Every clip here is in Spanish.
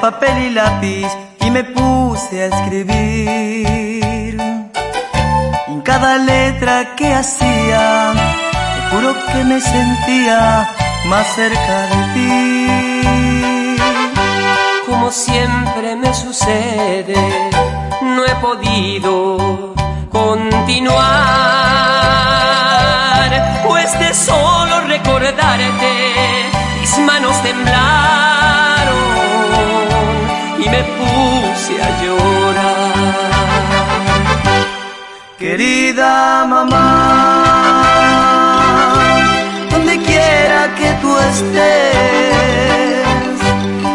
papel y lápiz y me puse a escribir. En cada letra que hacía, te juro que me sentía más cerca de ti. Como siempre me sucede, no he podido continuar, Querida mamá, donde quiera que tú estés,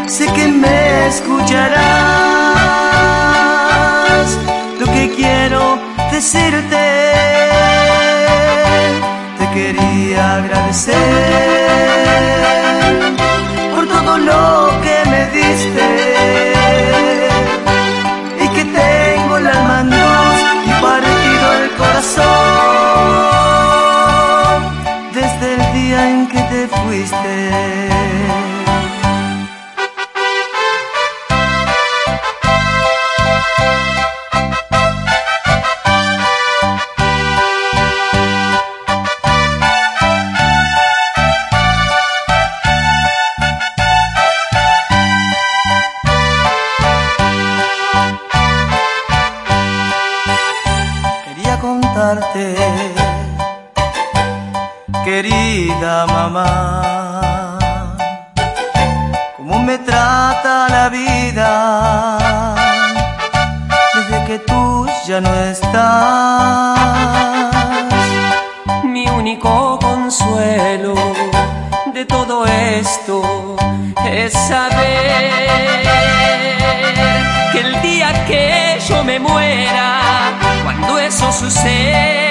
sé que me escucharás lo que quiero decirte. Te quería agradecer por todo lo que me diste contarte, querida mamá, cómo me trata la vida desde que tú ya no estás. Mi único consuelo de todo esto es saber que el día que yo me muera, cuando eso suceda,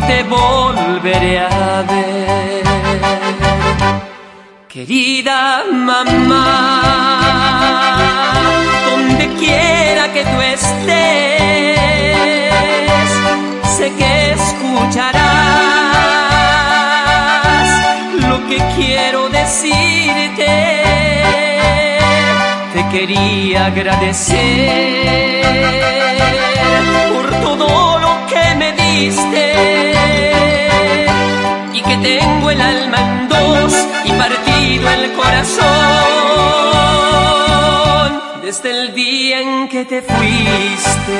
te volveré a ver. Querida mamá, donde quiera que tú estés, sé que escucharás lo que quiero decirte. Te quería agradecer corazón desde el día en que te fuiste.